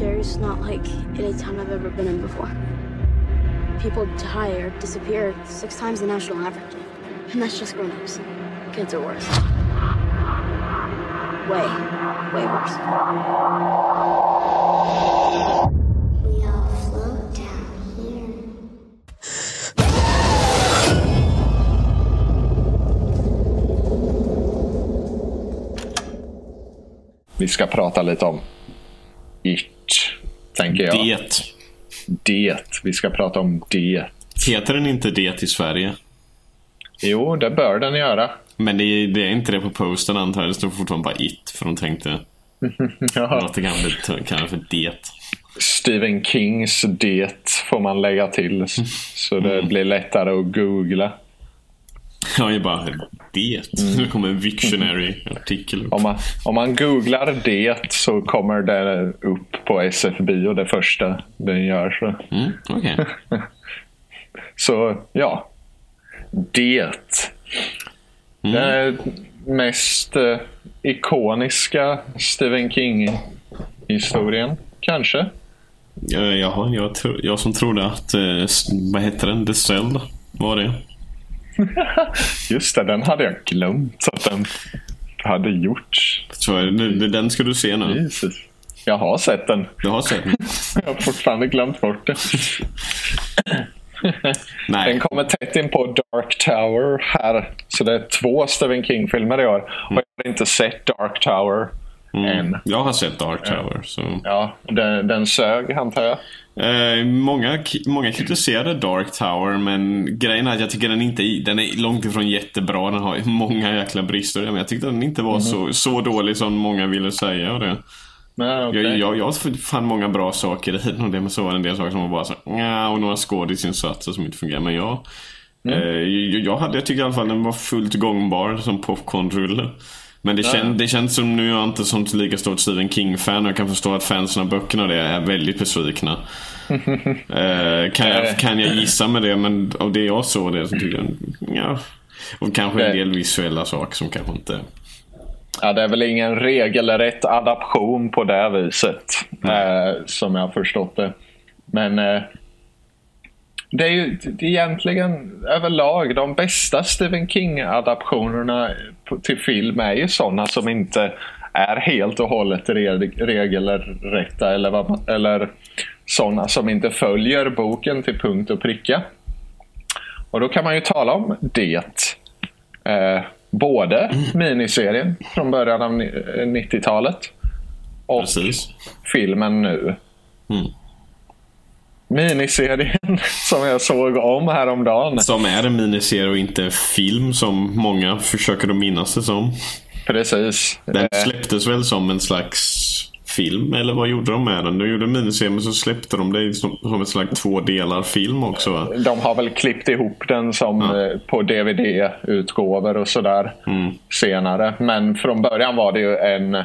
cemetery's not like any town I've ever been in before. People die or disappear six times the national average. And that's just grown ups. Kids are worse. Way, way worse. We all float down here. Vi ska prata lite om It, tänker jag. Det. Det. Vi ska prata om det. Heter den inte det i Sverige? Jo, det bör den göra. Men det är, det är inte det på posten antar jag. Det står fortfarande bara It. För de tänkte Ja. att det kan bli för det. Stephen Kings Det får man lägga till. Så det blir lättare att googla. Ja, jag bara det. Det kommer en Victionary-artikel upp. Om man, om man googlar det så kommer det upp på SF-bio det första den gör. Så, Mm, Okej. så ja. Det. Den är mest eh, ikoniska Stephen King-historien, kanske. Ja, Jaha, jag, tro, jag som trodde att, eh, vad heter den, The Cell var det. Just det, den hade jag glömt att den hade gjorts. Så är det, nu, den ska du se nu. Jesus. Jag har sett den. Du har sett den? Jag har fortfarande glömt bort den. Nej. Den kommer tätt in på Dark Tower här. Så det är två Stephen King-filmer i år. Och jag har inte sett Dark Tower än. Jag har sett Dark Tower. Så. Ja, den, den sög antar jag. Eh, många, många kritiserade Dark Tower men grejen är att jag tycker den inte den är långt ifrån jättebra. Den har många jäkla brister. Men jag tyckte den inte var så, så dålig som många ville säga. Det. Nej, okej. Jag, jag, jag fann många bra saker i den och det, men så var det en del saker som var bara så ja och några skådisinsatser som inte fungerar. Men jag, eh, jag, jag, hade, jag tycker i alla fall den var fullt gångbar som popcornrulle. Men det, känd, det känns som, nu är jag inte som lika stort Stephen King-fan och jag kan förstå att fansen av böckerna och det är väldigt besvikna. eh, kan, jag, kan jag gissa med det, men av det jag såg det så tycker jag, ja. Och kanske en del visuella saker som kanske inte... Ja, det är väl ingen regelrätt adaption på det viset. Eh, som jag har förstått det. Men eh, det är ju egentligen överlag de bästa Stephen King-adaptionerna till film är ju sådana som inte är helt och hållet reg- regelrätta eller, vad eller sådana som inte följer boken till punkt och pricka. Och då kan man ju tala om det. Eh, både miniserien från början av ni- eh, 90-talet och Precis. filmen nu. Mm. Miniserien som jag såg om häromdagen. Som är en miniserie och inte film som många försöker att minnas det som. Precis. Den Eh, släpptes väl som en slags film, eller vad gjorde de med den? De gjorde en miniserie men så släppte de det som, som ett slags två delar film också va? De har väl klippt ihop den som Ja. eh, på DVD-utgåvor och sådär Mm. senare. Men från början var det ju en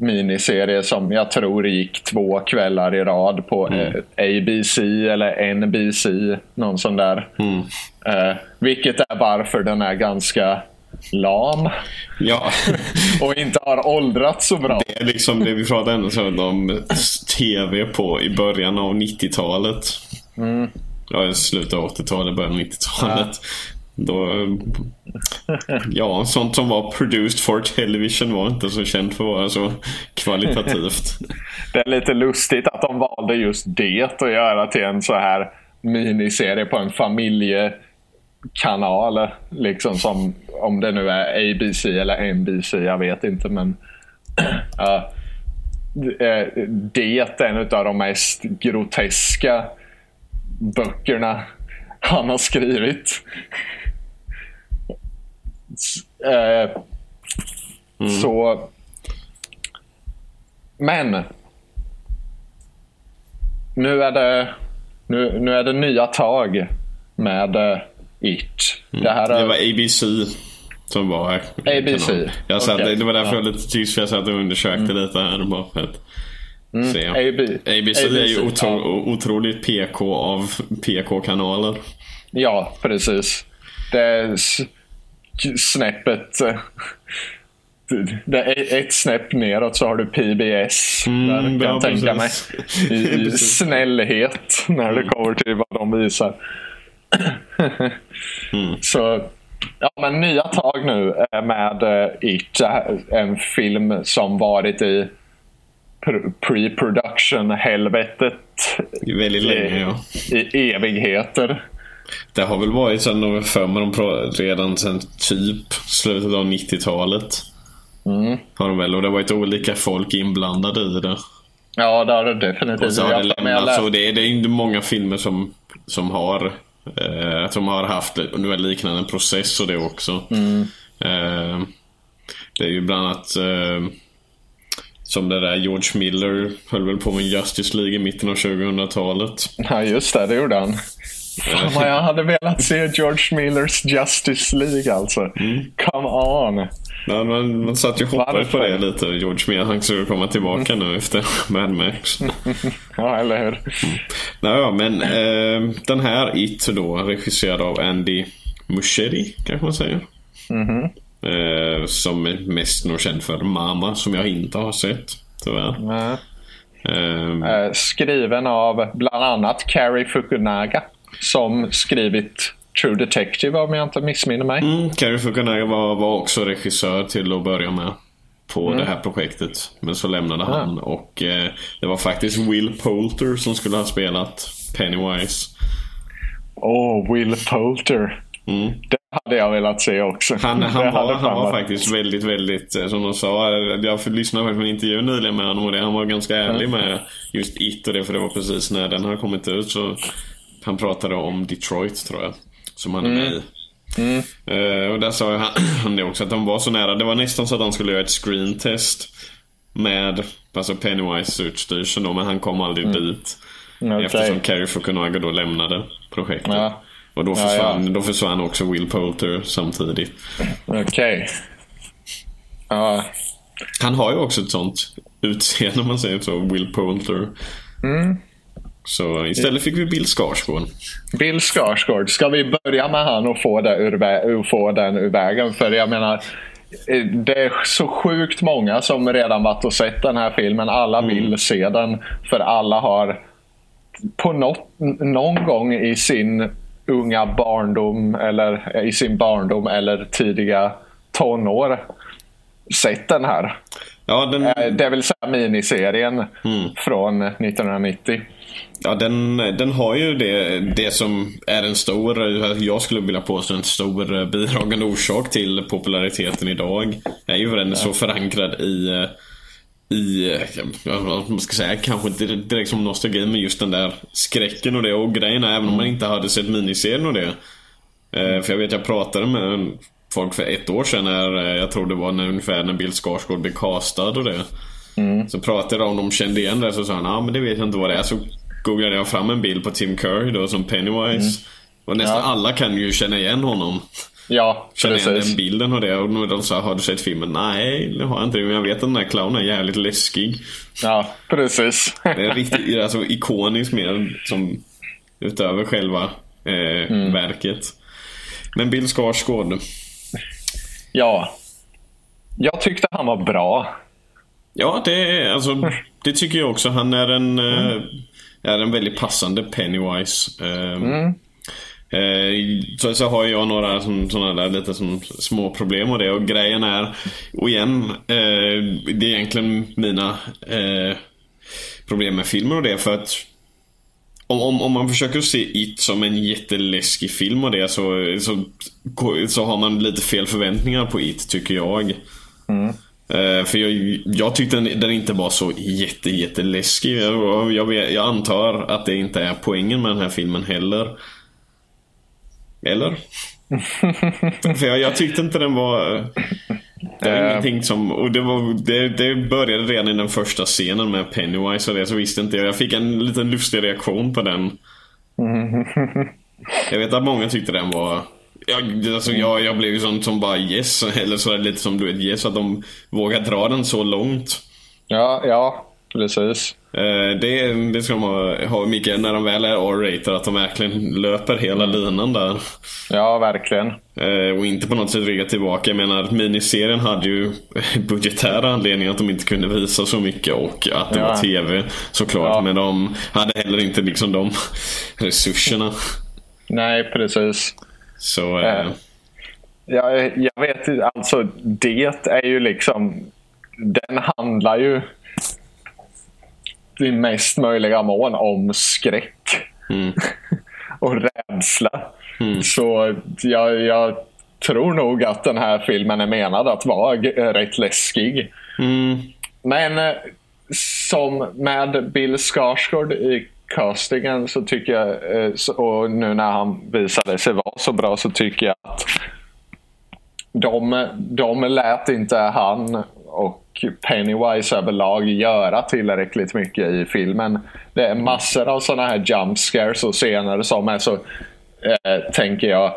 miniserie som jag tror gick två kvällar i rad på Mm. eh, ABC eller NBC. Någon sån där. Mm. Eh, vilket är varför den är ganska lam Ja, och inte har åldrats så bra. det är liksom det vi pratade om TV på i början av 90-talet. Mm. Ja, slutet av 80-talet, början av 90-talet. Då, ja, sånt som var produced for television var inte så känt för att vara så kvalitativt. Det är lite lustigt att de valde just det att göra till en så här miniserie på en familjekanal. Liksom som om det nu är ABC eller NBC, jag vet inte. Men ja, eh, det är en av de mest groteska böckerna han har skrivit. Eh, Så men. Nu är det, nu, nu är det nya tag med eh, It. Det här Det var ABC som var här. ABC. Jag satt. Det var därför Ja. Mm. jag var lite tyst för jag satt och undersökte lite här bara för att se. AB, ABC, är ju otro, ja. otroligt PK av PK-kanaler. Ja, precis. Det snäppet, eh, det är ett snäpp neråt så har du PBS. Mm, där kan ja, jag tänka mig. I, snällhet när det kommer till vad de visar. Så ja, men nya tag nu med eh, It. En film som varit i pr- pre-production helvetet Väldigt länge ja. i evigheter. Det har väl varit de för mig redan sen typ slutet av 90-talet. Mm. Har de väl och det har varit olika folk inblandade i det. Ja, det har det definitivt. Och så har det lämnats och det är, det är inte många filmer som, som har eh, som har haft ungefär liknande process och det också. Mm. Eh, det är ju bland annat eh, som det där George Miller höll väl på med Justice League i mitten av 2000-talet. Ja, just det. Det gjorde han. Fan vad jag hade velat se George Millers Justice League alltså. Mm. Come on. Ja, man, man satt ju och hoppades på det lite. George Miller, han skulle komma tillbaka nu efter Mad Max. Ja, eller hur? Nej, ja, men eh, den här It då, regisserad av Andy Muschietti, kanske man säger. Eh, som är mest nog känd för Mama, som jag inte har sett, tyvärr. Nej. Eh, skriven av bland annat Cary Fukunaga. Som skrivit True Detective om jag inte missminner mig. mm, Cary Fukunaga var, var också regissör till att börja med. På det här projektet. Men så lämnade han och eh, det var faktiskt Will Poulter som skulle ha spelat Pennywise. Åh, Will Poulter. Mm. Det hade jag velat se också. Han, han, hade var, han var faktiskt väldigt, väldigt, eh, som de sa, eh, jag lyssnade faktiskt på en intervju nyligen med honom och det, han var ganska ärlig med just It och det, för det var precis när den har kommit ut så han pratade om Detroit tror jag, som han är med i. Eh, och där sa han, han det också, att han var så nära. Det var nästan så att han skulle göra ett screen test med alltså Pennywise utstyrseln då, men han kom aldrig dit. Okej. Eftersom Cary Fukunaga då lämnade projektet. Ja. Och då Ja, försvann, ja. då försvann också Will Poulter samtidigt. Okej. Ja, Han har ju också ett sånt utseende om man säger så, Will Poulter. Så istället fick vi Bill Skarsgård. Bill Skarsgård, ska vi börja med han och få, det ur, få den ur vägen? För jag menar, eh, det är så sjukt många som redan varit och sett den här filmen. Alla vill se den. För alla har på något, någon gång i sin unga barndom eller eh, i sin barndom eller tidiga tonår sett den här. Ja, den, Eh, Det vill säga miniserien från 1990. Ja, den, den har ju det, det som är en stor, jag skulle vilja påstå en stor bidragande orsak till populariteten idag. är ju för den är så förankrad i i, vad man ska säga, kanske inte direkt som nostalgi men just den där skräcken och det och grejen är, även om man inte hade sett miniserien och det. Eh, för jag vet jag pratade med folk för ett år sedan när, eh, jag tror det var när, ungefär när Bill Skarsgård blev castad och det. Så pratade jag om de kände igen det så sa han, ja ah, men det vet jag inte vad det är. Så googlade jag fram en bild på Tim Curry då som Pennywise. Och nästan Ja. alla kan ju känna igen honom. Ja, Känner igen precis. den bilden och det. Och de sa, har du sett filmen? Nej, det har jag inte. Men jag vet att den där clownen är jävligt läskig. Ja, precis. Det är riktigt alltså, ikoniskt mer som utöver själva eh, verket. Men Bill Skarsgård. ja. Jag tyckte han var bra. Ja, det alltså Det tycker jag också. Han är en, eh, är en väldigt passande Pennywise. Eh, eh, så, så har jag några som, sådana där lite som små problem och det. Och grejen är, och igen, eh, det är egentligen mina eh, problem med filmer och det. För att om, om, om man försöker se It som en jätteläskig film och det så, så, så har man lite fel förväntningar på It tycker jag. Eh, för jag, jag tyckte den, den inte var så jätte, jätteläskig. Jag, jag, vet- jag antar att det inte är poängen med den här filmen heller. Eller? för jag, jag tyckte inte den var... Det var Eh. ingenting som... Och det, var, det, det började redan i den första scenen med Pennywise och det så visste inte jag. Jag fick en liten lustig reaktion på den. Jag vet att många tyckte den var... Jag, alltså, jag, jag blev ju sån som bara yes, eller så lite som du vet yes, att de vågar dra den så långt. Ja, ja. precis. Eh, det, det ska de ha, ha mycket när de väl är R-rated, att de verkligen löper hela linan där. Ja, verkligen. Eh, och inte på något sätt rygga tillbaka. Jag menar, miniserien hade ju budgetära anledningar att de inte kunde visa så mycket och att det Ja. var TV såklart. Ja. Men de hade heller inte liksom de resurserna. Nej, precis. Så... Eh, Eh. Ja, jag vet inte, alltså det är ju liksom, den handlar ju i mest möjliga mån om skräck mm, och rädsla. Så jag, jag tror nog att den här filmen är menad att vara rätt läskig. mm, Men eh, som med Bill Skarsgård i castingen så tycker jag, eh, och nu när han visade sig vara så bra så tycker jag att de, de lät inte han och Pennywise överlag göra tillräckligt mycket i filmen. Det är massor av sådana här jump scares och scener som är så, eh, tänker jag,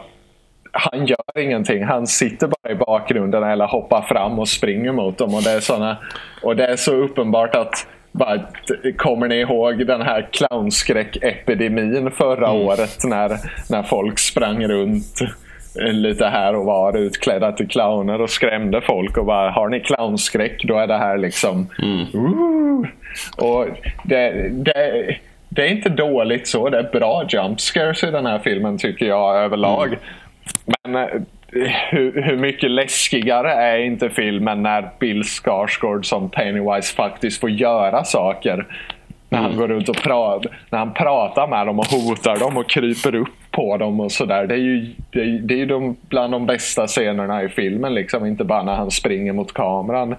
han gör ingenting. Han sitter bara i bakgrunden eller hoppar fram och springer mot dem. Och det är, såna, och det är så uppenbart att bara, kommer ni ihåg den här clownskräck-epidemin förra året när, när folk sprang runt lite här och var utklädda till clowner och skrämde folk och bara har ni clownskräck då är det här liksom Ooh. och det, det, det är inte dåligt så. Det är bra jump scares i den här filmen tycker jag överlag. Men eh, hur, hur mycket läskigare är inte filmen när Bill Skarsgård som Pennywise faktiskt får göra saker? När han går runt och pratar, när han pratar med dem och hotar dem och kryper upp på dem och sådär. Det är ju, det är, det är de, bland de bästa scenerna i filmen. Liksom. Inte bara när han springer mot kameran. Eh,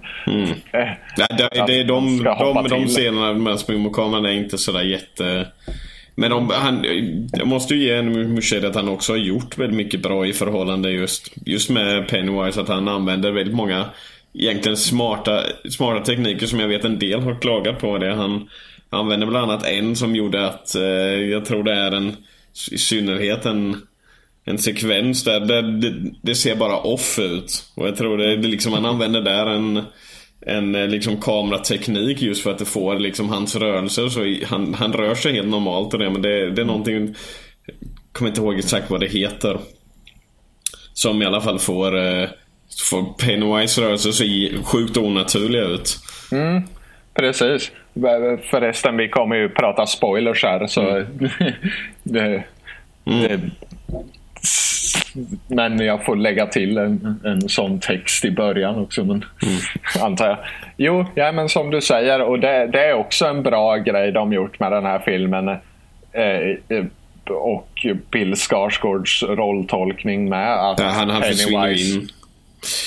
Nej, det, det, är de, de, de till. scenerna med Spring mot kameran är inte sådär jätte... Men de, han, jag måste ju ge en Muschede att han också har gjort väldigt mycket bra i förhållande just, just med Pennywise. Att han använder väldigt många egentligen smarta, smarta tekniker som jag vet en del har klagat på. det. Han använder bland annat en som gjorde att, eh, jag tror det är en, i synnerhet en en sekvens där det, det, det ser bara off ut. Och jag tror det, det liksom, han använder där en, en eh, liksom kamerateknik just för att det får liksom hans rörelser. Så han, han rör sig helt normalt och det, men det, det är någonting, jag kommer inte ihåg exakt vad det heter. Som i alla fall får, eh, får Pennywise rörelser se sjukt onaturliga ut. Precis. Förresten, vi kommer ju prata spoilers här. Så det, det, men jag får lägga till en, en sån text i början också. Men, Antar jag. Jo, ja, men som du säger. Och det, det är också en bra grej de gjort med den här filmen. Eh, eh, och Bill Skarsgårds rolltolkning med. Att Ja, han, han Pennywise- in.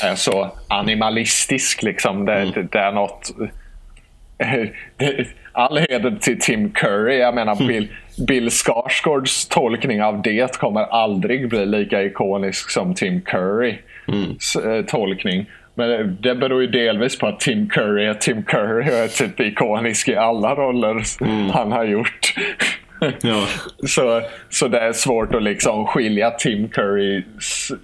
är så animalistisk. Liksom. Det, Mm. det, det är något... All heder till Tim Curry. Jag menar, Mm. Bill, Bill Skarsgårds tolkning av det kommer aldrig bli lika ikonisk som Tim Currys Mm. eh, tolkning. Men det, beror ju delvis på att Tim Curry är Tim Curry och är typ ikonisk i alla roller Mm. han har gjort. Ja. Så, så det är svårt att liksom skilja Tim Curry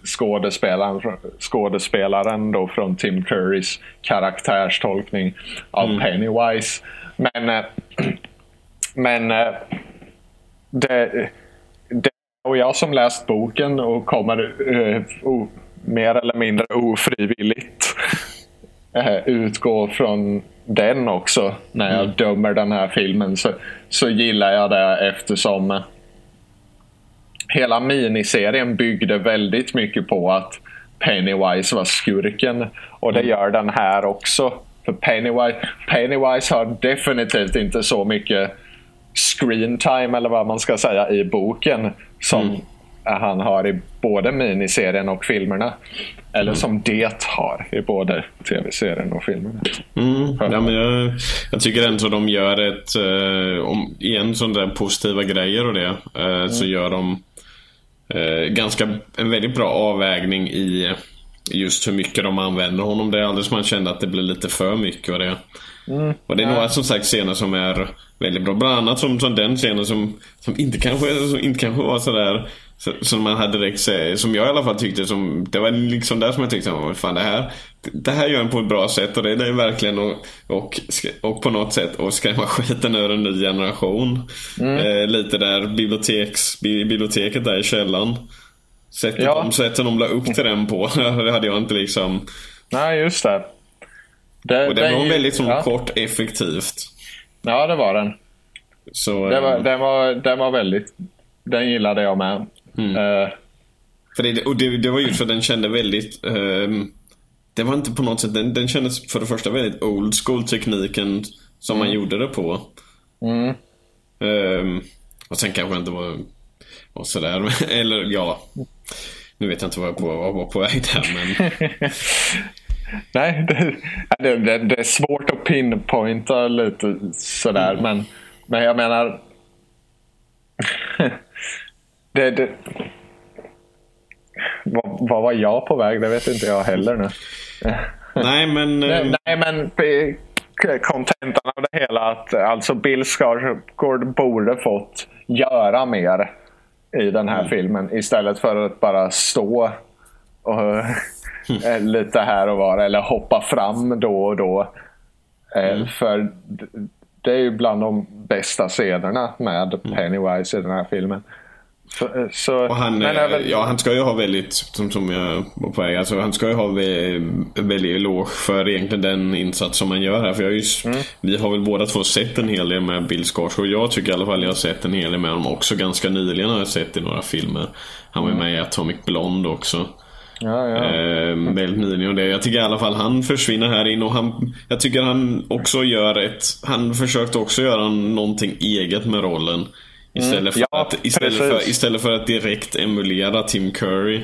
skådespelaren, skådespelaren då från Tim Currys karaktärstolkning av Pennywise. Men, eh, men eh, det, det och jag som läst boken och kommer eh, o, mer eller mindre ofrivilligt eh, utgå från den också när jag dömer den här filmen. Så, så gillar jag det eftersom hela miniserien byggde väldigt mycket på att Pennywise var skurken. Och det gör den här också. För Pennywise, Pennywise har definitivt inte så mycket screen time eller vad man ska säga i boken som han har i både miniserien och filmerna. Eller som det har i både tv-serien och filmerna. Mm, ja, men jag, jag tycker ändå de gör ett, eh, om, igen sådana där positiva grejer och det, eh, så gör de eh, ganska, en väldigt bra avvägning i just hur mycket de använder honom. Det är som man kände att det blir lite för mycket och det. Och det är några som sagt scener som är väldigt bra. Bland annat som, som den scenen som, som, inte kanske, som inte kanske var sådär så- som man hade direkt som jag i alla fall tyckte som, det var liksom där som jag tyckte, "Åh, fan det här det här gör en på ett bra sätt och det, det är verkligen och, och, och på något sätt att skrämma skiten ur en ny generation. Eh, lite där biblioteks, bi- biblioteket där i källaren. Sättet, Ja. de, sättet de la upp till den på, det hade jag inte liksom Nej, just det. det Och det var väldigt som ja. kort effektivt. Ja, det var den. Så, Det var, eh, den, var, den var väldigt... Den gillade jag med. Eh, För det, och det, det var just för att den kände väldigt ehm, Det var inte på något sätt, den, den kändes för det första väldigt old school tekniken som man gjorde det på. mm. Ehm, och sen kanske inte var, var sådär, eller ja. Nu vet jag inte vad jag på, var, var på väg där men Nej, det, det, det, det är svårt att pinpointa lite sådär. Mm. Men, men jag menar... det, det, vad, vad var jag på väg? Det vet inte jag heller nu. Nej men Nej, nej, men eh, kontentan av det hela att alltså Bill Skarsgård borde fått göra mer i den här filmen istället för att bara stå och eh, lite här och var eller hoppa fram då och då. Eh, För d- det är ju bland de bästa scenerna med Pennywise i den här filmen. Så, eh, så, Och han, eh, även- ja, han ska ju ha väldigt, som, som jag var på väg, alltså, han ska ju ha vä- väldigt eloge för egentligen den insats som han gör här. För jag har ju, s- Mm. Vi har väl båda två sett en hel del med Bill Skarsgård. Jag tycker i alla fall jag har sett en hel del med honom också. Ganska nyligen har jag sett i några filmer. Han var ju med i Atomic Blonde också. Mm. ja, ja. Eh, väldigt nyligen och det. Jag tycker i alla fall han försvinner här in och han Jag tycker han också gör ett Han försökte också göra någonting eget med rollen Istället för, Mm. Ja, att, istället precis. för, istället för att direkt emulera Tim Curry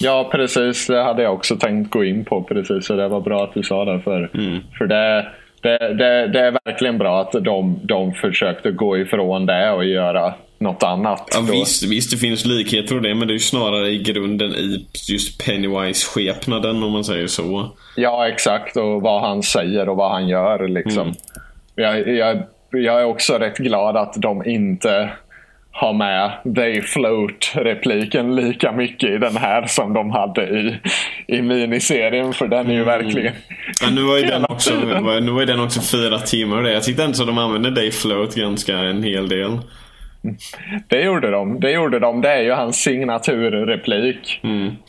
Ja, precis. Det hade jag också tänkt gå in på. precis. Så det var bra att du sa det. För, Mm. för det, det, det, det är verkligen bra att de, de försökte gå ifrån det och göra något annat. Ja visst, visst det finns likheter och det men det är ju snarare i grunden i just Pennywise-skepnaden om man säger så Ja, exakt. Och vad han säger och vad han gör. Liksom. Mm. Jag, jag, jag är också rätt glad att de inte har med They Float-repliken lika mycket i den här som de hade i, i miniserien. För den är ju verkligen... Ja, nu var ju den också, nu var ju den också fyra timmar det. Jag tyckte ändå att de använde Day Float ganska en hel del. Det gjorde de. Det gjorde de. Det är ju hans signaturreplik.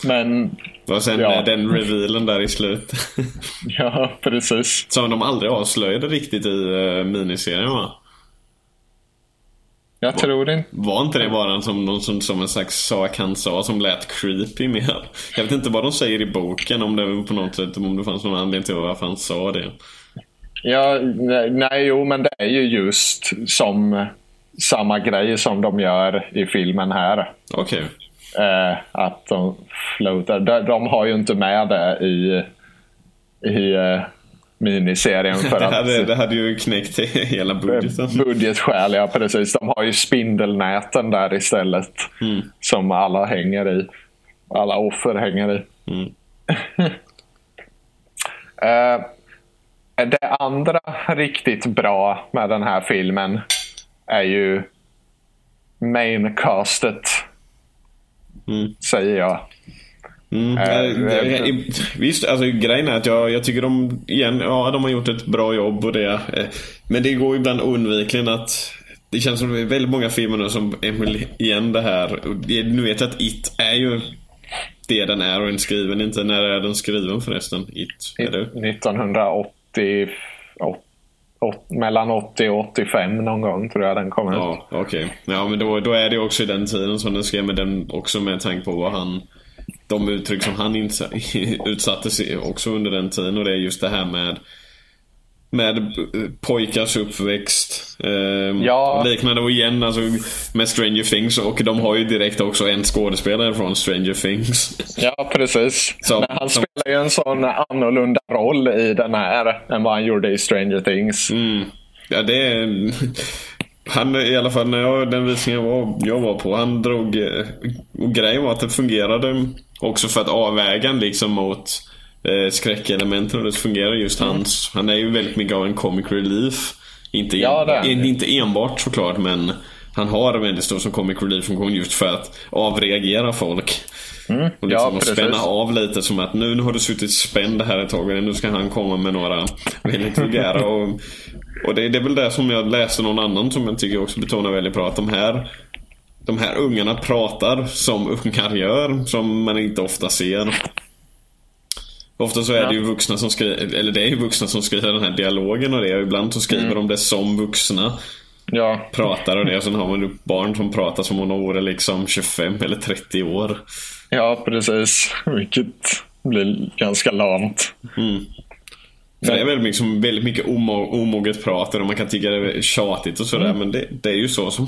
Men Och sen Ja. eh, den revealen där i slutet. ja, precis. Som de aldrig avslöjade riktigt i uh, miniserien va? Jag tror inte... Var inte det bara som, någon som, som en slags sak han sa som lät creepy mer? Jag vet inte vad de säger i boken om det på något sätt, om det fanns någon anledning till varför han sa det. Ja, nej, nej, jo, men det är ju just som samma grej som de gör i filmen här. Okej. Eh, att de floatar. De, de har ju inte med det i, i eh, miniserien för Det, att hade, det hade ju knäckt hela budgeten. budgetskäl. Ja, precis. De har ju spindelnäten där istället. Som alla hänger i. Alla offer hänger i. Mm. Eh, det andra riktigt bra med den här filmen är ju maincastet. Mm. Säger jag. Mm. Det- i- Visst, alltså grejen är att jag, jag tycker de, igen, ja de har gjort ett bra jobb och det. eh, Men det går ibland oundvikligen att det känns som det är väldigt många filmer nu som emul- igen det här. Nu vet jag att It är ju det den är och den skriven inte. När är den skriven förresten? It? Är det? 1980, åt- åt- mellan 80 och 85 någon gång tror jag den kom ut. Ja, okej. Ja, men då, då är det också i den tiden som den skrev, men den också med tanke på vad han de uttryck som han insa- utsatte sig också under den tiden och det är just det här med med eh, pojkars uppväxt. Eh, Ja. Liknande och igen alltså med Stranger Things och de har ju direkt också en skådespelare från Stranger Things. Ja, precis. Som- Men han som- spelar ju en sån annorlunda roll i den här än vad han gjorde i Stranger Things. Mm. Ja, det är... Han, i alla fall när jag, den visningen jag var, jag var på, han drog... eh, Och grejen var att det fungerade också för att avväga den liksom mot eh, skräckelementen och det fungerar just hans... Han är ju väldigt mycket av en comic relief Inte, Ja, han. inte enbart såklart men han har en väldigt stor som comic relief funktion just för att avreagera folk. Och Ja, liksom precis. spänna av lite som att nu har du suttit spänd här ett tag och nu ska han komma med några väldigt vulgära och, och det, det är väl det som jag läste någon annan som jag tycker också betonar väldigt bra att de här de här ungarna pratar som ungar gör, som man inte ofta ser. Ofta så är det ju vuxna som skriver, eller det är ju vuxna som skriver den här dialogen och det och ibland så skriver de det som vuxna Ja, pratar och det och sen har man ju barn som pratar som om de vore liksom 25 eller 30 år. ja precis. Vilket blir ganska lamt. För det är väl liksom väldigt mycket omo- omoget prat och man kan tycka det är tjatigt och sådär men det, det är ju så som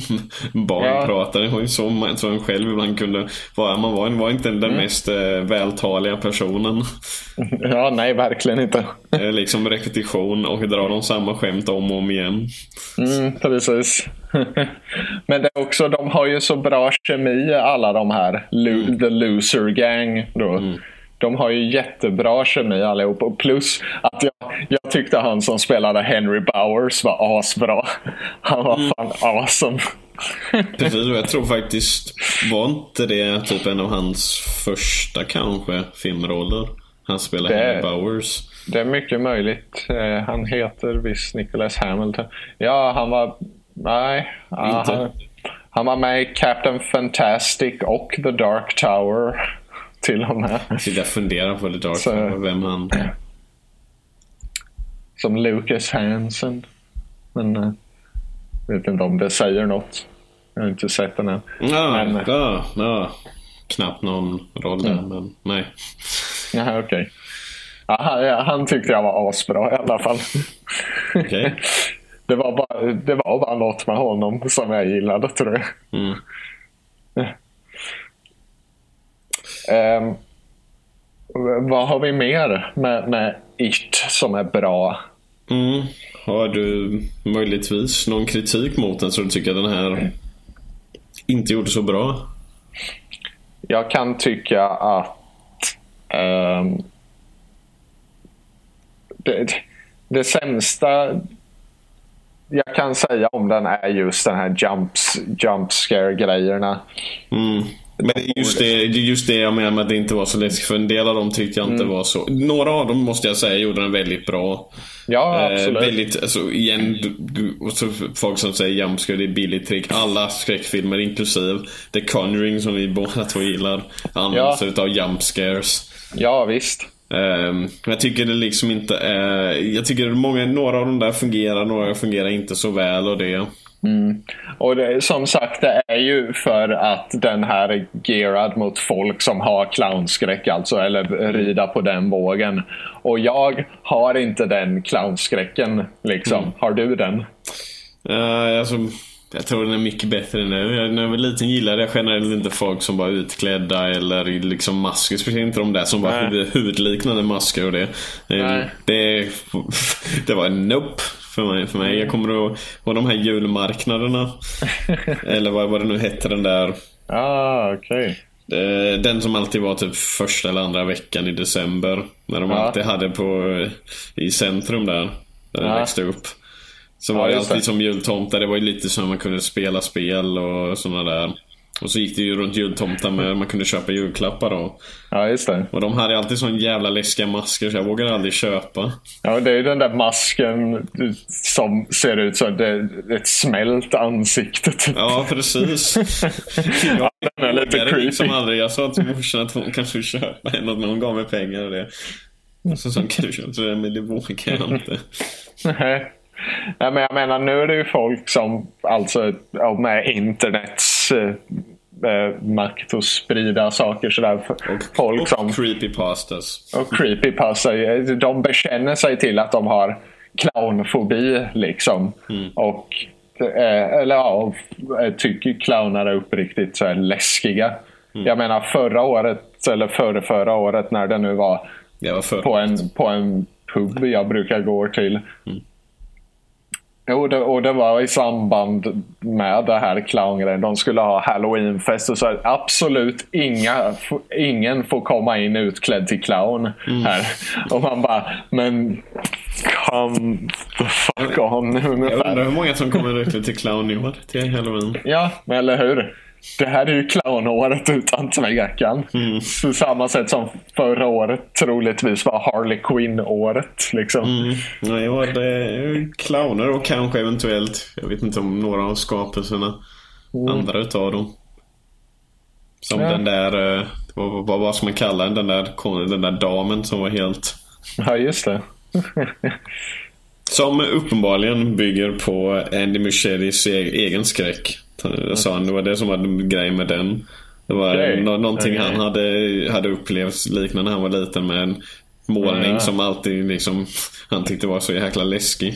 barn Ja. pratar. Det var ju så man, så man själv ibland kunde vara. Man var, var inte den mest eh, vältaliga personen. Ja, nej, verkligen inte. Liksom repetition och drar de samma skämt om och om igen. Mm, precis. Men det är också, de har ju så bra kemi alla de här. Lo- The Loser Gang. Då. De har ju jättebra kemi allihop. Och plus att jag, jag tyckte han som spelade Henry Bowers var asbra. Han var fan awesome. Precis, och jag tror faktiskt, var inte det typ en av hans första kanske filmroller? Han spelar Det- Henry Bowers. Det är mycket möjligt. Eh, Han heter visst Nicholas Hamilton. Ja, han var... Nej. Inte. Han, han var med i Captain Fantastic och The Dark Tower. Till och med. Sitter och funderar på det Dark Så- vem han... Som Lucas Hansen. Men eh, vet inte om det säger något. Jag har inte sett den än. Ja, Men- ja, ja. Knappt någon roll där, men nej. Jaha, okej. Ja, han, tyckte jag var asbra i alla fall. Okej. det, var bara, det var bara något med honom som jag gillade tror jag. Mm. Ehm, vad har vi mer med, med It som är bra? Mm. Har du möjligtvis någon kritik mot den så du tycker att den här inte gjorde så bra? Jag kan tycka att ehm, det, det sämsta jag kan säga om den är just den här jumps, jump scare grejerna. Mm. Men just det, just det jag menar med att det inte var så läskigt. För en del av dem tyckte jag inte var så. Några av dem måste jag säga gjorde den väldigt bra. Ja, Eh, absolut. väldigt, alltså igen, och så folk som säger jumpscare, det är billigt trick. Alla skräckfilmer inklusive The Conjuring som vi båda två gillar använder Ja. sig utav jumpscares. Ja, visst. Um, jag tycker det liksom inte är... Jag tycker många, några av dem där fungerar, några fungerar inte så väl och det... Och det, som sagt, det är ju för att den här är gearad mot folk som har clownskräck, alltså, eller rida på den vågen. Och jag har inte den clownskräcken, liksom. Har du den? Uh, alltså, jag tror den är mycket bättre nu. Jag, när jag var liten gillade jag generellt inte folk som var utklädda eller liksom masker. Speciellt inte de där som var Nej. huvud, hudliknande masker och det. Det, det, det var en nope för mig. För mig. Jag kommer ihåg ihåg de här julmarknaderna. eller vad, vad det nu hette den där. Ah. Eh, Den som alltid var typ första eller andra veckan i december. När de Ja. alltid hade på i centrum där. Där jag Ja. växte upp. Så Ja, var det alltid det. som jultomtar. Det var ju lite så att man kunde spela spel och sådana där. Och så gick det ju runt jultomtar med man kunde köpa julklappar då. Ja, just det. Och de hade alltid sån jävla läskiga masker så jag vågade aldrig köpa. Ja, det är ju den där masken som ser ut som det är ett smält ansikte. Typ. Ja, precis. jag den är lite liksom creepy. aldrig. Jag sa till morsan att hon kanske köpa en och hon gav mig pengar och det. Och så sa hon kan du köpa det? Men det vågar jag inte. Nej. Nej, men jag menar nu är det ju folk som alltså ja, med internets eh, sprida saker sådär. folk som Och creepypastas. och creepypasta. De bekänner sig till att de har clownfobi liksom. Och eh, eller ja, eh, tycker clowner är uppriktigt så läskiga. Jag menar förra året eller förra, förra året när det nu var var på en, på en pub jag brukar gå till. Jo, det, och det var i samband med det här clowngrejen. De skulle ha halloweenfest och så här, absolut inga, ingen får komma in utklädd till clown här. Och man bara, men come the fuck on Jag undrar ungefär. hur många som kommer ut till clown i år till halloween. Ja, eller hur? Det här är ju clownåret utan tvekan. På samma sätt som förra året troligtvis var Harley Quinn-året. Liksom. Mm. Ja, det är clowner och kanske eventuellt, jag vet inte om några av skapelserna, andra utav dem. Som Ja. den där, eh, vad, vad, vad ska man kalla den, den där, den där damen som var helt Ja, just det. Som uppenbarligen bygger på Andy Muschiettis e- egen skräck. Jag sa han, det var det som var grejen med den. Det var nå- någonting Okej. han hade, hade upplevt liknande när han var liten med en målning Ja. som alltid liksom han tyckte var så jäkla läskig.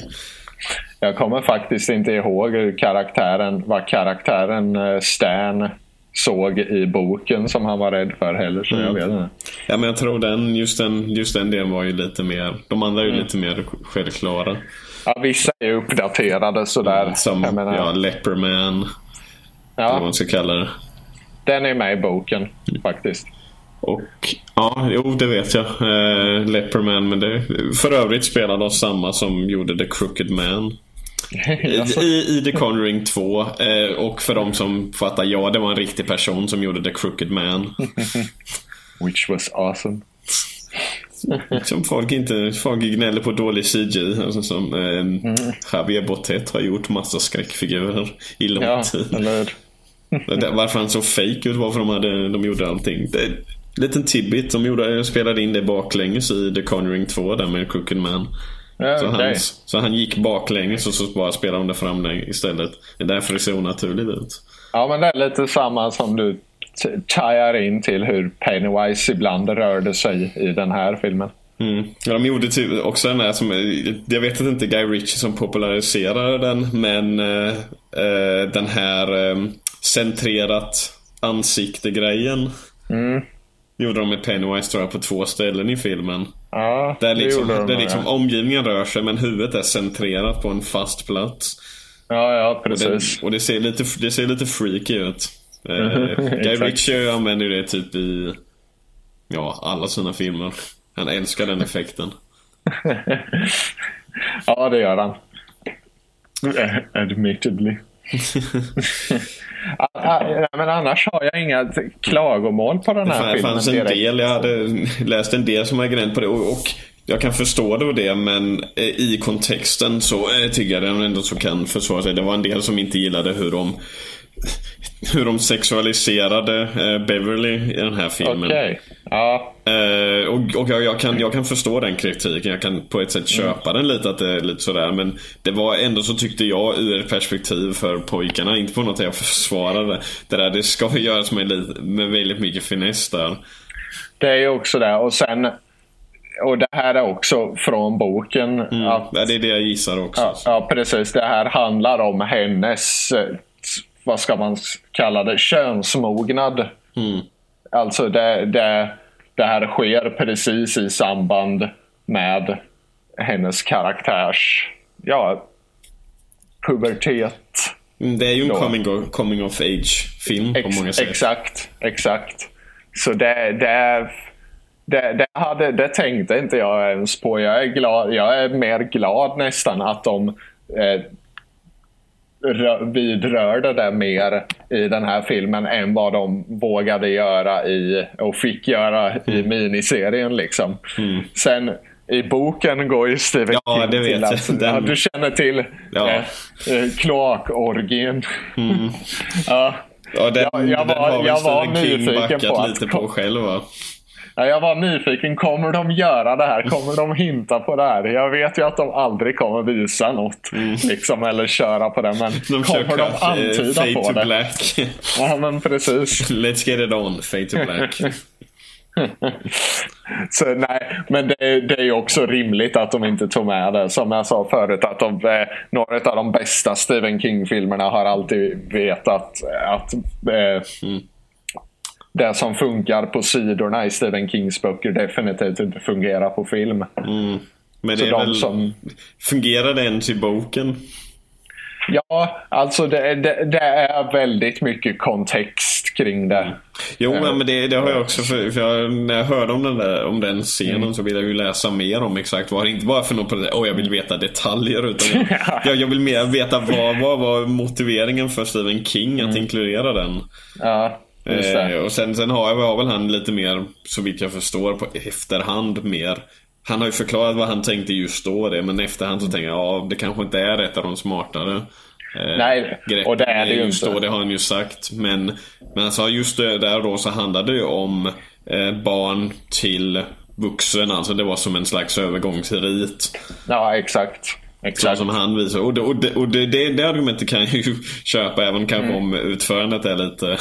Jag kommer faktiskt inte ihåg hur karaktären, vad karaktären eh, Stan såg i boken som han var rädd för heller. Så jag vet inte. Ja men jag tror den, just den, just den delen var ju lite mer, de andra är ju lite mer självklara. Ja, vissa är uppdaterade sådär. Som jag menar, ja, Leperman, eller vad ja, man ska kalla det. den är med i boken faktiskt. Och ja, jo det vet jag. Eh, Leperman, men det för övrigt spelar de samma som gjorde The Crooked Man. I, i, The Conjuring 2. Eh, och för de som fattar, ja det var en riktig person som gjorde The Crooked Man. Which was awesome. Som folk inte, folk gnäller på dålig CG. Alltså som eh, Javier Botet har gjort massa skräckfigurer i lång Ja, tid. eller Varför han såg fake ut var för de, hade, de gjorde allting. Det, liten tidbit. De gjorde, spelade in det baklänges i The Conjuring 2 där med Crooked Man. Ja, Så, han, så han gick baklänges och så bara spelade de det fram istället. Det är därför det ser onaturligt ut. Ja, men det är lite samma som du tajar in till hur Pennywise ibland rörde sig i den här filmen. Mm. Ja, de gjorde typ också den här som, jag vet att inte Guy Ritchie som populariserade den, men eh, eh, den här eh, centrerat ansikte-grejen. Mm. Gjorde de med Pennywise tror jag på två ställen i filmen. Ja, Där det liksom, gjorde de, där liksom omgivningen rör sig men huvudet är centrerat på en fast plats. Ja, ja, Och det, precis. och det, ser, lite, det ser lite freaky ut. Eh, Guy. Ritchie använder det typ i ja, alla sina filmer. Han älskar den effekten. ja, det gör han. Admittedly. Ah, men annars har jag inga klagomål på den Det här fan- filmen fanns en del, jag hade läst en del som var gränt på det och, och jag kan förstå det och det men eh, i kontexten så eh, tycker jag den ändå så kan försvara sig. Det var en del som inte gillade hur de hur de sexualiserade eh, Beverly i den här filmen. Okej. Ja, Eh, och och jag, jag, kan, jag kan förstå den kritiken. Jag kan på ett sätt köpa den lite att det är lite sådär. Men det var ändå så tyckte jag ur ett perspektiv för pojkarna. Inte på något sätt jag försvarade. Det där det ska göras med, lite, med väldigt mycket finess där. det är ju också det. Och sen... Och det här är också från boken. Att, Ja, det är det jag gissar också. ja, ja, precis. Det här handlar om hennes, eh, vad ska man kalla det, könsmognad. Mm. Alltså det, det, det här sker precis i samband med hennes karaktärs ja, pubertet. Mm, Det är ju en Då. coming of, coming of age-film på Ex, många sätt. exakt, exakt. Så det, det, det, det, hade, det tänkte inte jag ens på. Jag är, glad, jag är mer glad nästan att de eh, vidrörde det mer i den här filmen än vad de vågade göra i och fick göra i miniserien. Liksom. Sen i boken går ju Stephen Ja, King det till jag. att Den- ja, du känner till Ja. eh, eh, kloakorgien. ja. Ja, den, Ja, jag den var- har väl jag var nyfiken på att- lite på själv va? Ja, jag var nyfiken. Kommer de göra det här? Kommer de hinta på det här? Jag vet ju att de aldrig kommer visa något. Liksom, eller köra på det. Men Mm. De kommer de kanske antyda Fade på to det? Black. Ja, men precis. Let's get it on, Fade to Black. Så, nej, men det, är- det är ju också rimligt att de inte tog med det. Som jag sa förut, att de, eh, några av de bästa Stephen King-filmerna har alltid vetat att eh, det som funkar på sidorna i Stephen Kings böcker definitivt inte fungerar på film. Men Så det är de väl, som- fungerar det ens i boken? Ja, alltså det, det, det är väldigt mycket kontext kring det. Jo, men det, det har jag också. För, för jag, när jag hörde om den, där, om den scenen Mm. så vill jag ju läsa mer om exakt vad. Inte bara för något på det åh jag vill veta detaljer. Utan jag, jag, jag vill mer veta vad, vad var motiveringen för Stephen King att inkludera den. Ja, Mm. det. Eh, och sen, sen har, jag, väl han lite mer, så vitt jag förstår, på efterhand mer. Han har ju förklarat vad han tänkte just då det, men efterhand så tänker jag ja, det kanske inte är ett av de smartare. eh, Nej, och det är det ju just inte. då, det har han ju sagt. Men, men alltså just det där då så handlade det ju om eh, barn till vuxen. Alltså det var som en slags övergångsrit. Ja, exakt. Så exakt. som han visar. Och, det, och, det, och det, det, det argumentet kan jag ju köpa även kanske Mm. om utförandet är lite...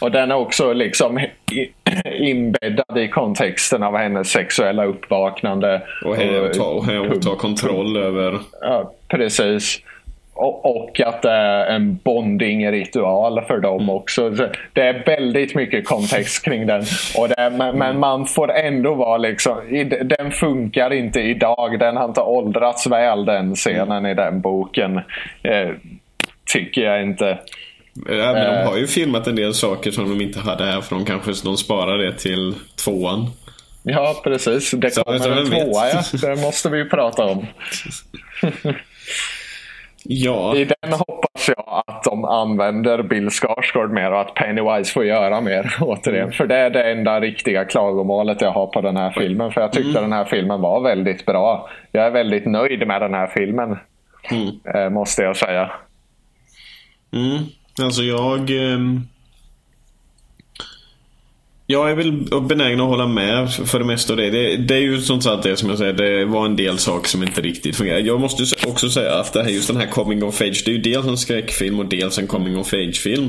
Och den är också liksom inbäddad i kontexten av hennes sexuella uppvaknande. Och, he- och, ta, och, he- och ta kontroll över... Ja, precis. Och, att det är en bonding-ritual för dem också. Så Det är väldigt mycket kontext kring den. Och det men, men man får ändå vara liksom... Den funkar inte idag. Den har inte åldrats väl den scenen i den boken. Eh, tycker jag inte. Ja, men Eh. de har ju filmat en del saker som de inte hade här för de kanske de sparar det till tvåan. Ja, precis. Det kommer en tvåa, ja. Det måste vi ju prata om. Ja, I den hoppas jag att de använder Bill Skarsgård mer och att Pennywise får göra mer återigen. För det är det enda riktiga klagomålet jag har på den här filmen. För jag tyckte den här filmen var väldigt bra. Jag är väldigt nöjd med den här filmen. eh, Måste jag säga. mm. alltså jag... ehm, Jag är väl benägen att hålla med för det mesta av det. Det, det är ju sånt att det som jag säger, det var en del saker som inte riktigt fungerar. Jag måste också säga att det här, just den här Coming of Age, det är ju dels en skräckfilm och dels en Coming of Age-film.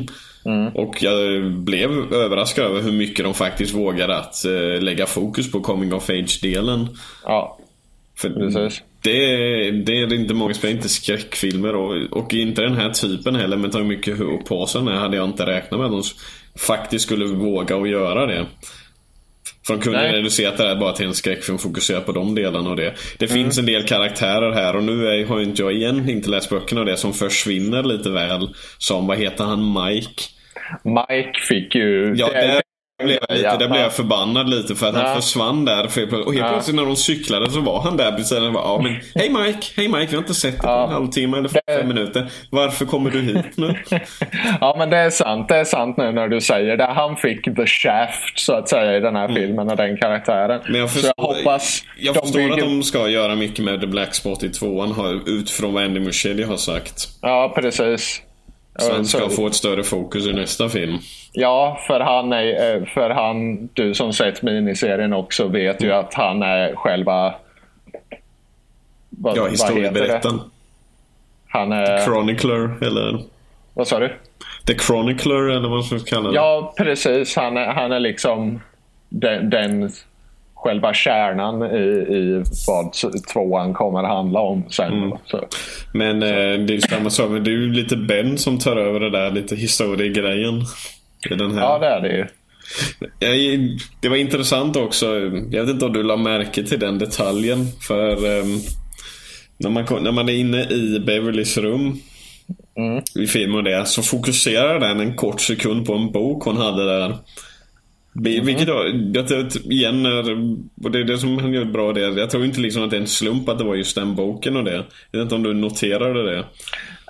Och jag blev överraskad över hur mycket de faktiskt vågade att eh, lägga fokus på Coming of Age-delen. Ja, För precis. det, är- det är inte många spelar inte skräckfilmer och, och inte den här typen heller med hur mycket hur på sig är hade jag inte räknat med de faktiskt skulle våga att göra det. För de kunde Nej. reducerat det här bara till en skräckfilm fokuserat på de delarna och det. Det Mm. finns en del karaktärer här och nu är, har ju inte jag igen inte läst böckerna och det som försvinner lite väl. Som, vad heter han, Mike? Mike fick ju... Ja, där blev jag, lite, där blev ja. jag förbannad lite för att han Ja. försvann där. För plötsligt- och helt Ja. plötsligt när de cyklade så var han där precis. Han bara, ja men hej Mike, hej Mike, vi har inte sett dig på Ja. en halvtimme eller Det- fem minuter. Varför kommer du hit nu? Ja, men det är sant. Det är sant nu när du säger det. Han fick the shaft, så att säga, i den här filmen och den karaktären. Mm. Men jag så förstår, jag hoppas jag förstår bygger... att de ska göra mycket med The Black Spot i tvåan utifrån vad Andy Muschietti har sagt. Ja, precis. Han ska få ett större fokus i nästa film. Ja, för han är, eh, för han, du som sett miniserien också vet Mm. ju att han är själva... Vad, Ja, historieberättaren. Han är... Chronicler, eller Vad sa du? The Chronicler, eller vad man ska kalla det. Ja, precis. Han är, han är liksom den, den själva kärnan i, i vad tvåan kommer handla om sen. Mm. Men eh, det är ju samma sak. Men det är ju lite Ben som tar över det där lite historiegrejen. I den här. Ja, det är det ju. Jag- Det var intressant också. Jag vet inte om du la märke till den detaljen. För ehm, när, man, när man är inne i Beverlys rum i filmen och det så fokuserar den en kort sekund på en bok hon hade där. Bi- Vilket då, jag tror igen, är- och det är det som han gör bra det. Jag tror inte liksom att det är en slump att det var just den boken och det. Jag vet inte om du noterade det.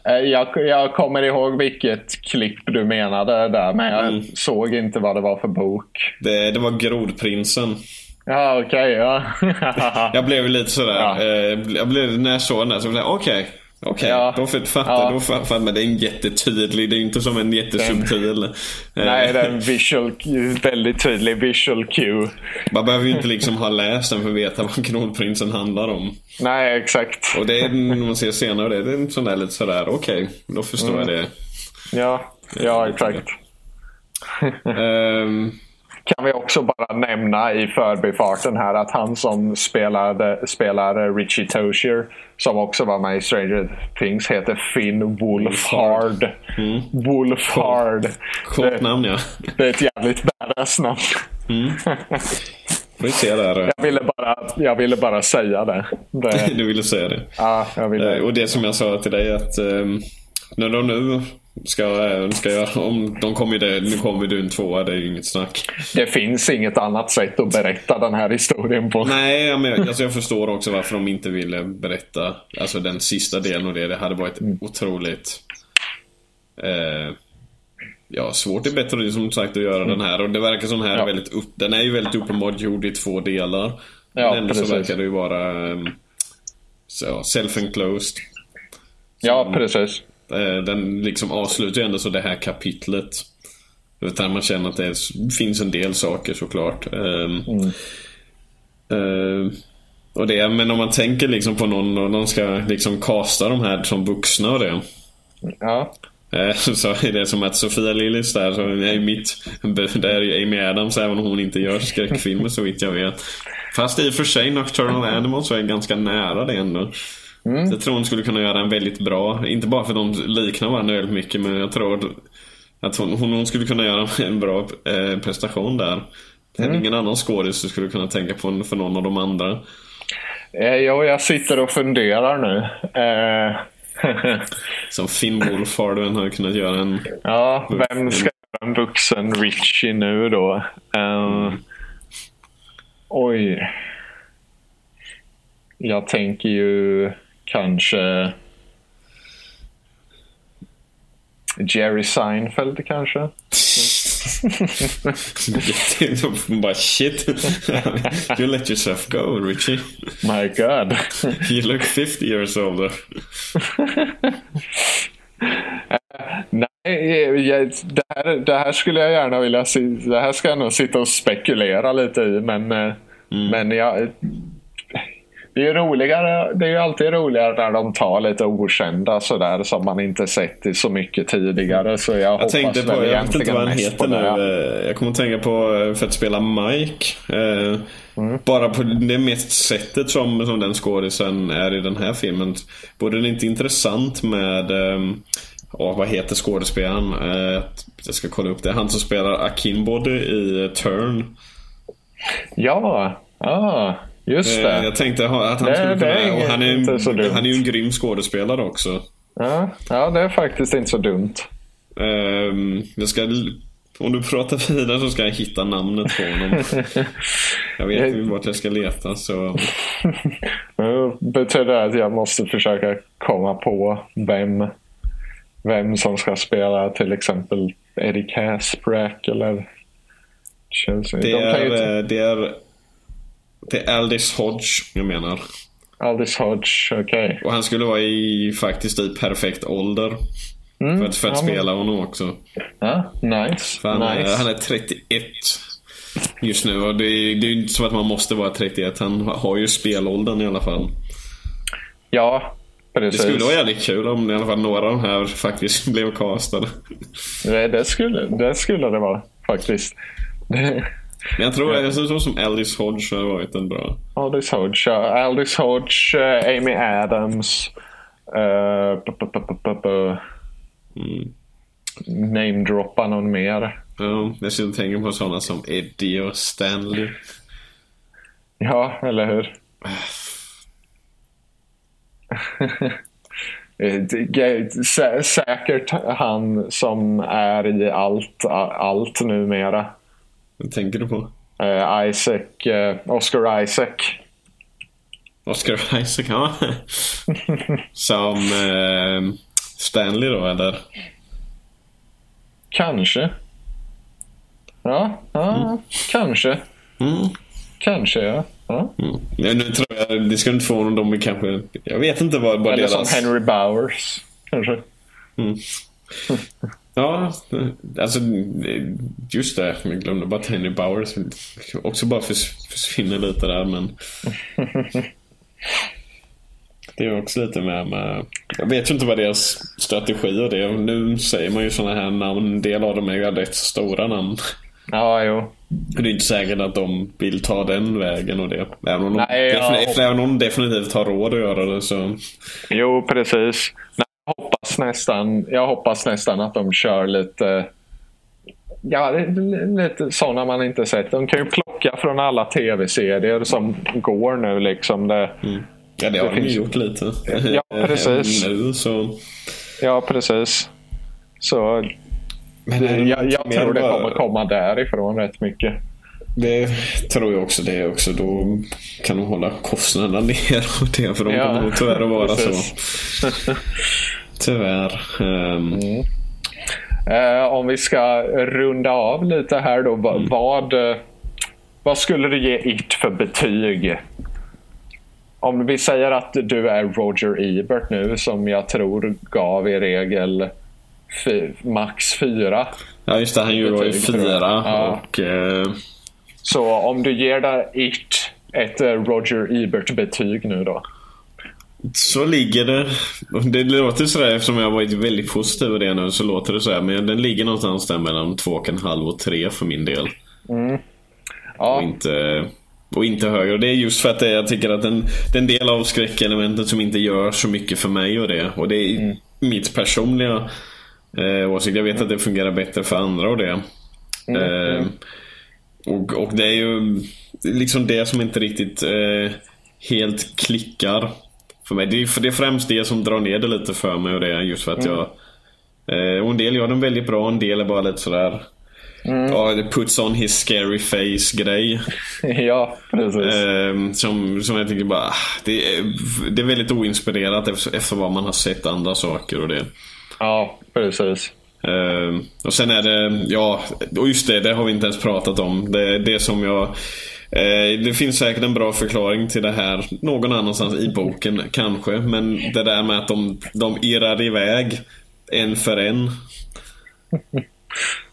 Eh, Jag, jag kommer ihåg vilket klipp du menade där, men jag Mm. såg inte vad det var för bok. Det, det var Grodprinsen. Ja, okej. ja. Jag blev lite sådär. Ja. Eh, jag blev, när jag såg den där så blev jag okej. Okej, Ja. då fattar Ja. då fattar Men det är en jättetydlig. Det är inte som en jättesubtil. eh, Nej, det är en visual, väldigt tydlig visual cue. Man behöver ju inte liksom ha läst den för att veta vad Kronprinsen handlar om. Nej, exakt. Och det är, när man ser senare, det är en sån där lite sådär, okej, då förstår jag det. Ja, ja exakt. Ehm, Kan vi också bara nämna i förbifarten här att han som spelade, spelar Richie Tozier, som också var med i Stranger Things, heter Finn Wolfhard. Wolfhard. Kort namn ja. Det är ett jävligt badass namn. Får vi se där. Jag ville bara, jag ville bara säga det. det Du ville säga det. ja, jag ville. Eh, Och det som jag sa till dig att ehm, när de nu ska, eh, ska göra. Om de kommer det, nu kommer du en tvåa, det är ju inget snack. Det finns inget annat sätt att berätta den här historien på. Nej, men alltså jag förstår också varför de inte ville berätta alltså den sista delen av det. Det hade varit Mm. otroligt eh, Ja, svårt är bättre som sagt att göra den här. Och det verkar som här är Mm. Ja. väldigt upp, Den är ju väldigt uppenbart gjord i två delar. Ja, men ändå så verkar det ju vara så, self-enclosed. Ja, precis. Eh, Den liksom avslutar ju ändå så det här kapitlet. Utan man känner att det är, finns en del saker såklart. Ehm, eh, och det, men om man tänker liksom på någon och någon ska liksom kasta de här som vuxna och det. Ja. Eh, Så är det som att Sofia Lillis där, så är mitt bud är ju Amy Adams även om hon inte gör skräckfilmer så vitt jag vet. Fast i och för sig Nocturnal Animals så är ganska nära det ändå. Så jag tror hon skulle kunna göra en väldigt bra, inte bara för att de liknar varandra väldigt mycket men jag tror att hon, hon, skulle kunna göra en bra eh, prestation där. Det är ingen annan skådis du skulle kunna tänka på för någon av de andra. Eh, jo, jag sitter och funderar nu. Eh, Som Finn Wolfhard hade kunnat göra en... ja, vem ska göra en vuxen Richie nu då? Eh, Oj. Jag tänker ju kanske Jerry Seinfeld kanske? Bara shit. you let yourself go Richie. My God. You look 50 years older. Nej, jag, det, här, det här skulle jag gärna vilja se. Det här ska jag nog sitta och spekulera lite i. Men, eh, men jag, det är ju roligare. Det är ju alltid roligare när de tar lite okända sådär som man inte sett i så mycket tidigare. Så jag, Jag hoppas tänkte på, jag vet inte vad han heter det. nu. Eh, Jag kommer att tänka på eh, för att spela Mike. Eh, Mm. Bara på det mest sättet som, som den skådisen är i den här filmen. Både det inte intressant med Ja, vad heter skådespelaren? Jag ska kolla upp det. Han som spelar Akinbody i Turn. Ja, ja, just Eh, det. Jag tänkte att han Det- skulle det är kunna... Och han, är, inte så dumt. han är ju en grym skådespelare också. Ja, ja, det är faktiskt inte så dumt. Ehm, jag ska, om du pratar vidare så ska jag hitta namnet på honom. Jag vet ju vart jag ska leta så... Nu betyder det att jag måste försöka komma på vem, vem som ska spela till exempel Eddie Kasprak eller Känns, Det de är, eh, det är... Det är Aldis Hodge jag menar. Aldis Hodge, okej. Och han skulle vara i, faktiskt i perfekt ålder. för att, för att Mm, ja, men- spela honom också. Ja, nice. För han, är, nice. han är 31 just nu och det är, det är ju inte så att man måste vara 31. Han har ju spelåldern i alla fall. Ja, Det precis. skulle vara jävligt kul om i alla fall några av de här faktiskt blev castade. det, det, skulle, det skulle det vara faktiskt. Men jag tror, jag tror som Alice Hodge har varit en bra. Aldis Hodge, ja. Aldis Hodge, eh, Amy Adams. Uh, Mm. Namedroppa någon mer. Ja, jag sitter och tänker på sådana som Eddie och Stanley. Ja, eller hur? Eh, Säkert han som är i allt, allt numera. Vad tänker du på? Eh, Isaac, eh, Oscar Isaac. Oscar Isaac, ja. Som eh, Stanley då, eller? Kanske. Ja, ja kanske. Mm. Kanske, ja. ja. Mm. Ja, nu tror jag, det ska inte få någon, de är kanske... Jag vet inte vad, vad Eller deras... som Henry Bowers. Kanske. Ja, alltså just det. Jag glömde bara Henry Bowers också bara förs, försvinner lite där men... Det är också lite med, med... Jag vet ju inte vad deras strategi det är. Nu säger man ju sådana här namn. En del av dem är ju rätt stora namn. Ja, jo. Det är inte säkert att de vill ta den vägen och det. Även om de, Nej, jag definitivt, även om de definitivt har råd att göra det så... Jo, precis. Hoppas nästan, jag hoppas nästan att de kör lite Ja, det lite sådana man inte sett. De kan ju plocka från alla tv-serier som går nu. Liksom det, Ja, det har de ju finns- gjort lite. Ja, precis. nu så... ja, precis. Så Men det jag, jag tror det bara- kommer komma därifrån rätt mycket. Det tror jag också det också. Då kan de hålla kostnaderna ner och det. För de Ja, kommer nog tyvärr att vara precis. så. Tyvärr. Ehm, Eh, om vi ska runda av lite här då. va- Vad, eh, vad skulle du ge It för betyg? Om vi säger att du är Roger Ebert nu som jag tror gav i regel max fyra. Ja just det, han gjorde ju fyra. Ja. Och, eh, Så om du ger där It ett eh, Roger Ebert-betyg nu då? så ligger det. och Det låter sådär eftersom jag varit väldigt positiv över det nu så låter det så här. Men den ligger någonstans där mellan två och en halv och tre för min del. Och Ja, inte, och inte högre. Och det är just för att det, jag tycker att den, den del av skräckelementet som inte gör så mycket för mig och det. Och det är mitt personliga eh, åsikt. Jag vet att det fungerar bättre för andra och det. Eh, och, och det är ju liksom det som inte riktigt eh, helt klickar för mig. Det är, för det är främst det som drar ner det lite för mig och det är just för att jag eh, och en del gör den väldigt bra, en del är bara lite sådär Ja, det puts on his scary face grej. ja precis. Ehm, som, som jag tycker bara, ah, det är, det är väldigt oinspirerat efter, efter vad man har sett andra saker och det. Ja, precis. Ehm, och sen är det, ja, och just det, det har vi inte ens pratat om. Det, det som jag eh, det finns säkert en bra förklaring till det här någon annanstans i boken, kanske. Men det där med att de, de irrar iväg en för en.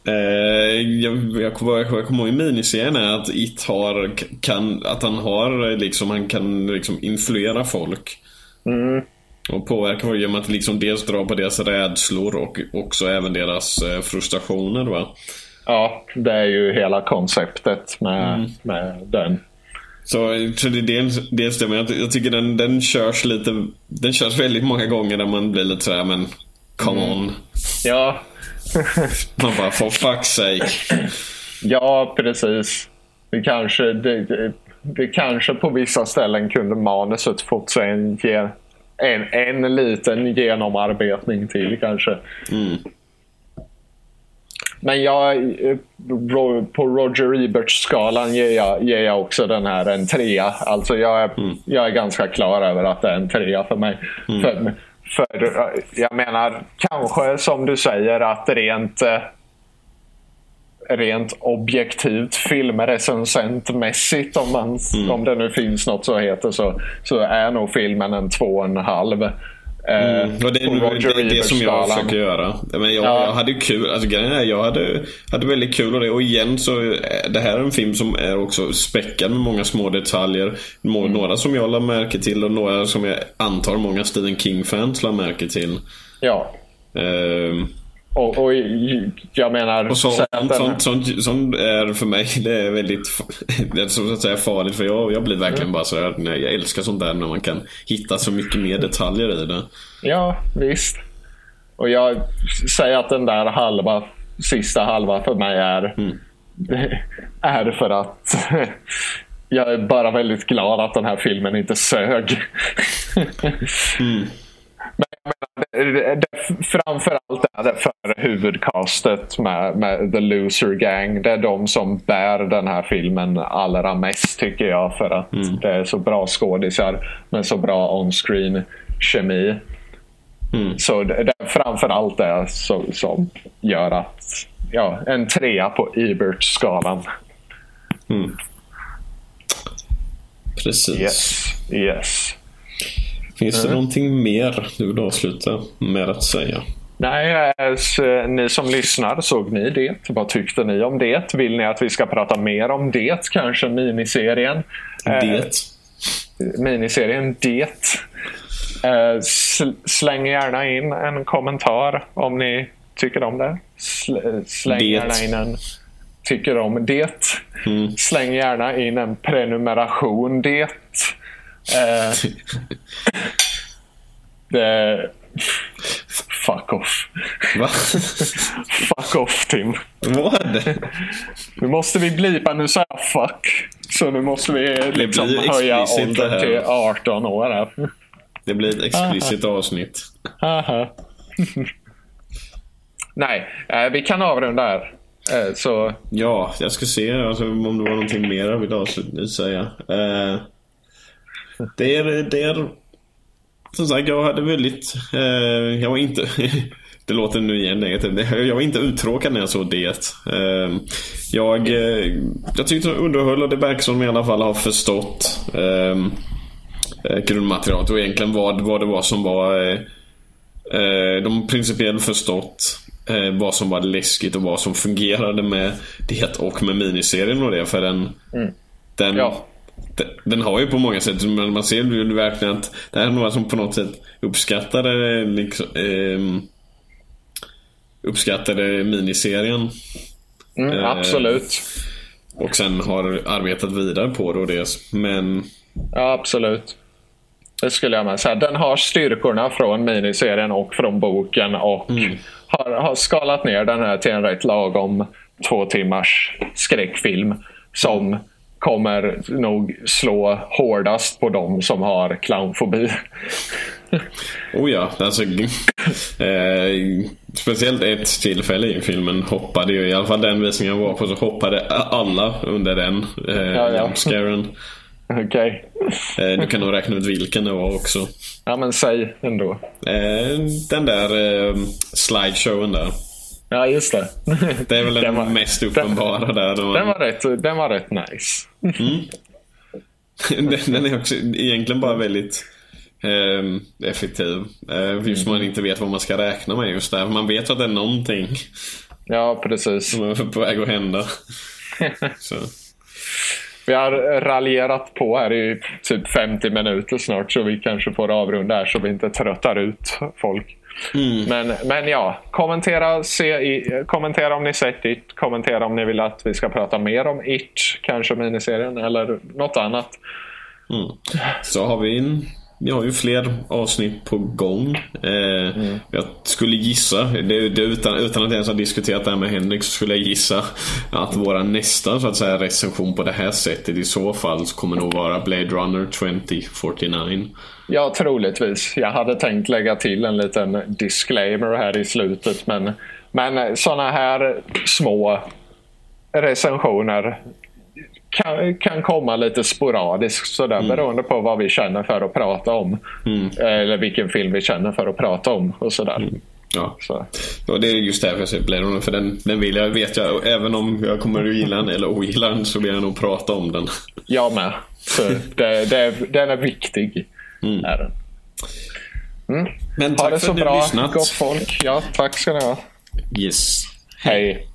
Eh, jag, jag, kommer- jag kommer ihåg i miniserien är att It har, kan, att han har liksom, han kan liksom influera folk. Och påverka folk genom att liksom dels dra på deras rädslor och också även deras eh, frustrationer va. Ja, det är ju hela konceptet med, med den. Så, så det är dels, dels det, men jag, jag tycker den, den körs lite, den körs väldigt många gånger där man blir lite sådär men come on. Ja, Man bara for fuck's sake. ja precis. Det kanske, det, det, det kanske på vissa ställen kunde manuset fått sig en, ge- en, en liten genomarbetning till kanske. Men jag, eh, på Roger Ebert-skalan ger jag, ger jag också den här en trea. Alltså jag är, jag är ganska klar över att det är en trea för mig. För, för eh, jag menar, kanske som du säger att rent eh, rent objektivt filmrecensentmässigt om, man, om det nu finns något så heter så, så är nog filmen en två och en halv. eh, Mm, och det är Roger det, det, som jag försöker göra. Men jag, Ja. jag hade ju kul. Alltså jag hade, hade väldigt kul av det. Och igen så, är det här är en film som är också späckad med många små detaljer. Mm. Några som jag la märke till och några som jag antar många Stephen King-fans la märke till. Ja, Ehm, och, och jag menar... och sånt, sånt, sånt, sånt är för mig det är väldigt det är så att säga farligt. För jag, jag blir verkligen Mm. bara så här, nej, jag älskar sånt där när man kan hitta så mycket mer detaljer i det. Ja, visst. Och jag säger att den där halva, sista halva för mig är, är för att jag är bara väldigt glad att den här filmen inte sög. Men framförallt är det för huvudcastet med, med The Loser Gang. Det är de som bär den här filmen allra mest tycker jag. För att det är så bra skådisar med så bra on-screen kemi. Så det, det är framförallt det som, som gör att ja, en trea på Ebert-skalan. Precis. Yes. yes. Finns det någonting mer du vill avsluta med att säga? Nej, eh, så, ni som lyssnar, såg ni det? Vad tyckte ni om det? Vill ni att vi ska prata mer om det? Kanske miniserien? Eh, Det. Miniserien Det. Eh, sl- släng gärna in en kommentar om ni tycker om det. Sl- släng Det. gärna in en tycker om det. Släng gärna in en prenumeration det. Eh, det Fuck off. Va? Fuck off Tim. Vad? Nu måste vi blipa, nu sa jag fuck. Så nu måste vi liksom höja åldern till 18 år. Här. Det blir ett explicit avsnitt. Aha. nej, eh, vi kan avrunda här. Eh, så Ja, jag ska se alltså, om det var någonting mer jag vill avslutningsvis säga. Eh, det är... Som sagt, jag hade väldigt... Eh, jag var inte... det låter nu igen negativt. Jag var inte uttråkad när jag såg det. Eh, jag, eh, jag tyckte det underhöll och det verkar som i alla fall har förstått eh, eh, grundmaterialet och egentligen vad, vad det var som var... Eh, eh, de principiellt förstått vad som var läskigt och vad som fungerade med det och med miniserien och det. För den, den, Ja. Den, har ju på många sätt, men man ser ju verkligen att det här är några som på något sätt uppskattade liksom, ehm, uppskattade miniserien. mm, Eh, absolut. Och sen har arbetat vidare på det och det. Men Ja, absolut. Det skulle jag med säga. Den har styrkorna från miniserien och från boken och har, har skalat ner den här till en rätt lagom två timmars skräckfilm som kommer nog slå hårdast på dem som har clownfobi. Oh ja, alltså, eh, speciellt ett tillfälle i filmen hoppade ju, i alla fall den visningen jag var på, så hoppade alla under den eh, Ja, ja. jumpscaren. Okej. Eh, du kan nog räkna ut vilken det var också. Ja, men säg ändå. Eh, den där eh, slideshowen där. Ja, just det. Det är väl den, Den var- mest uppenbara där. Då Den var rätt, den var rätt nice. den, den är också egentligen bara väldigt eh, effektiv. Eh, just Mm. man inte vet vad man ska räkna med just där. Man vet att det är någonting Ja, precis. som är på väg att hända. Så. Vi har raljerat på här i typ 50 minuter snart så vi kanske får avrunda här så vi inte tröttar ut folk. Men, men ja, kommentera, se i, kommentera om ni sett It. Kommentera om ni vill att vi ska prata mer om It, kanske miniserien eller något annat. Så har vi en, vi har ju fler avsnitt på gång. Eh, Jag skulle gissa, det, det, utan, utan att ens ha diskuterat det här med Henrik så skulle jag gissa att våra nästa så att säga, recension på det här sättet i så fall kommer nog vara Blade Runner 2049. Ja, troligtvis. Jag hade tänkt lägga till en liten disclaimer här i slutet men, men sådana här små recensioner kan, kan komma lite sporadiskt sådär beroende på vad vi känner för att prata om. Eller vilken film vi känner för att prata om och sådär. Ja. Så. Och det är just därför jag säger Blade Runner för den, den vill jag, vet jag, även om jag kommer att gilla den eller ogilla den så vill jag nog prata om den. Jag med. Så det, det, den är viktig. Är den. Men Ha tack det för så att ni bra, lyssnat. gott folk. Ja, tack ska ni ha. Yes. Hej.